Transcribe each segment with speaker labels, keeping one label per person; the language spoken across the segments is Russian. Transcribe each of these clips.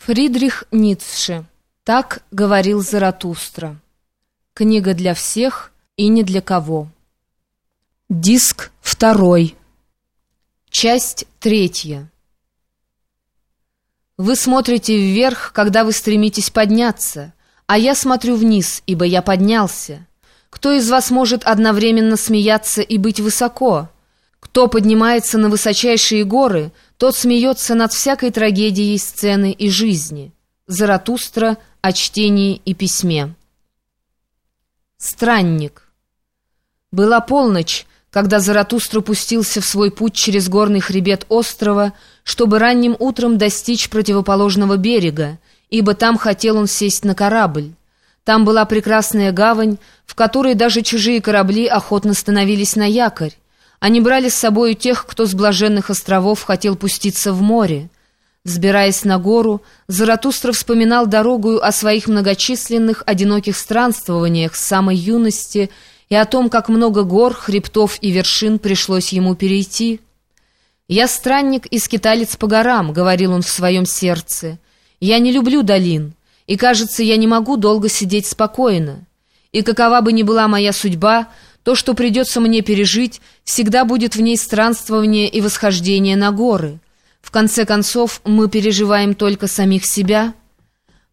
Speaker 1: Фридрих Ницше. Так говорил Заратустра. Книга для всех и не для кого. Диск второй. Часть третья. Вы смотрите вверх, когда вы стремитесь подняться, а я смотрю вниз, ибо я поднялся. Кто из вас может одновременно смеяться и быть высоко? Кто поднимается на высочайшие горы, тот смеется над всякой трагедией сцены и жизни. Заратустра о чтении и письме. Странник. Была полночь, когда Заратустра пустился в свой путь через горный хребет острова, чтобы ранним утром достичь противоположного берега, ибо там хотел он сесть на корабль. Там была прекрасная гавань, в которой даже чужие корабли охотно становились на якорь. Они брали с собой тех, кто с блаженных островов хотел пуститься в море. Взбираясь на гору, Заратустра вспоминал дорогую о своих многочисленных одиноких странствованиях с самой юности и о том, как много гор, хребтов и вершин пришлось ему перейти. «Я странник и скиталец по горам», — говорил он в своем сердце. «Я не люблю долин, и, кажется, я не могу долго сидеть спокойно. И какова бы ни была моя судьба, — то, что придется мне пережить, всегда будет в ней странствование и восхождение на горы. В конце концов, мы переживаем только самих себя.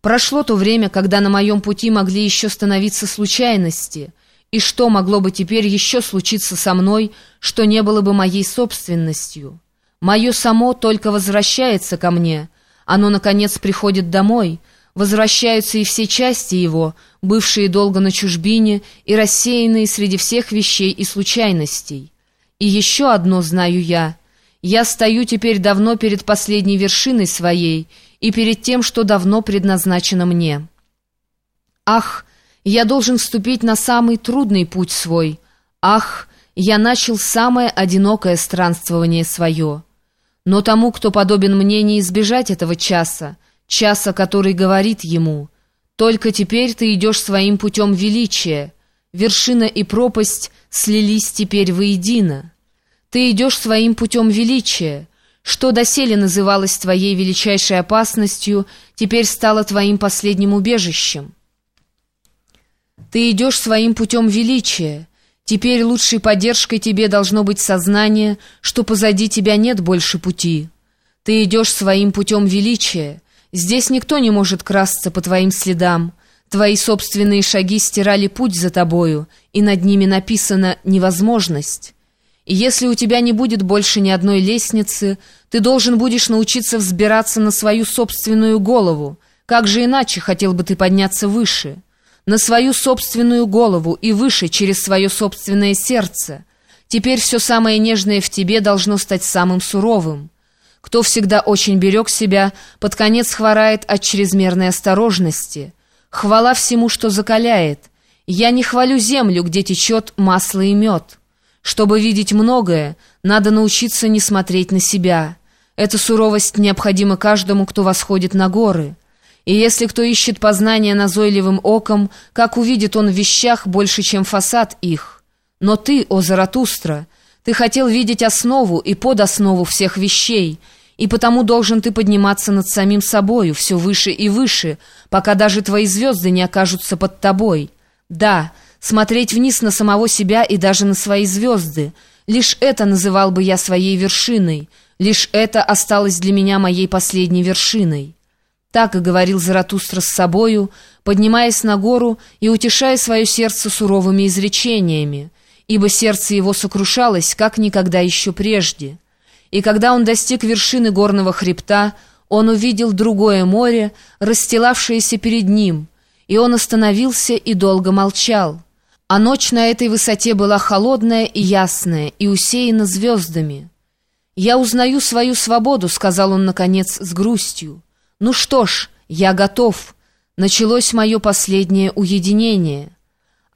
Speaker 1: Прошло то время, когда на моем пути могли еще становиться случайности. И что могло бы теперь еще случиться со мной, что не было бы моей собственностью? Мое само только возвращается ко мне. Оно, наконец, приходит домой — Возвращаются и все части его, бывшие долго на чужбине и рассеянные среди всех вещей и случайностей. И еще одно знаю я. Я стою теперь давно перед последней вершиной своей и перед тем, что давно предназначено мне. Ах, я должен вступить на самый трудный путь свой. Ах, я начал самое одинокое странствование свое. Но тому, кто подобен мне, не избежать этого часа, часа, который говорит ему «Только теперь ты идешь своим путем величия, вершина и пропасть слились теперь воедино. Ты идешь своим путем величия, что доселе называлось твоей величайшей опасностью, теперь стало твоим последним убежищем. Ты идешь своим путем величия, теперь лучшей поддержкой тебе должно быть сознание, что позади тебя нет больше пути. Ты идешь своим путем величия, Здесь никто не может красться по твоим следам. Твои собственные шаги стирали путь за тобою, и над ними написано «невозможность». И если у тебя не будет больше ни одной лестницы, ты должен будешь научиться взбираться на свою собственную голову. Как же иначе хотел бы ты подняться выше? На свою собственную голову и выше через свое собственное сердце. Теперь все самое нежное в тебе должно стать самым суровым. Кто всегда очень берег себя, под конец хворает от чрезмерной осторожности. Хвала всему, что закаляет. Я не хвалю землю, где течет масло и мед. Чтобы видеть многое, надо научиться не смотреть на себя. Эта суровость необходима каждому, кто восходит на горы. И если кто ищет познания назойливым оком, как увидит он в вещах больше, чем фасад их. Но ты, о Заратустра, ты хотел видеть основу и подоснову всех вещей — и потому должен ты подниматься над самим собою, все выше и выше, пока даже твои звезды не окажутся под тобой. Да, смотреть вниз на самого себя и даже на свои звезды. Лишь это называл бы я своей вершиной, лишь это осталось для меня моей последней вершиной. Так и говорил Заратустра с собою, поднимаясь на гору и утешая свое сердце суровыми изречениями, ибо сердце его сокрушалось, как никогда еще прежде» и когда он достиг вершины горного хребта, он увидел другое море, расстилавшееся перед ним, и он остановился и долго молчал. А ночь на этой высоте была холодная и ясная, и усеяна звездами. «Я узнаю свою свободу», — сказал он, наконец, с грустью. «Ну что ж, я готов. Началось мое последнее уединение.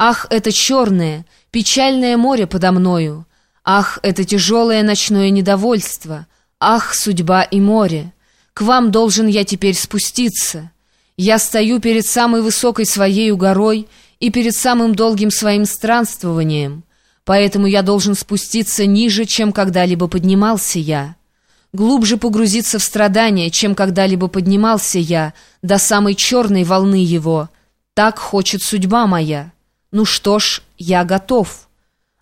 Speaker 1: Ах, это черное, печальное море подо мною!» Ах, это тяжелое ночное недовольство! Ах, судьба и море! К вам должен я теперь спуститься. Я стою перед самой высокой своей горой и перед самым долгим своим странствованием, поэтому я должен спуститься ниже, чем когда-либо поднимался я. глубже погрузиться в страдания, чем когда-либо поднимался я до самой черной волны его. Так хочет судьба моя. Ну что ж, я готов.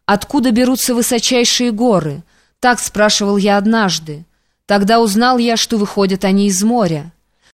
Speaker 1: Откуда берутся высочайшие горы? Так спрашивал я однажды. Тогда узнал я, что выходят они из моря.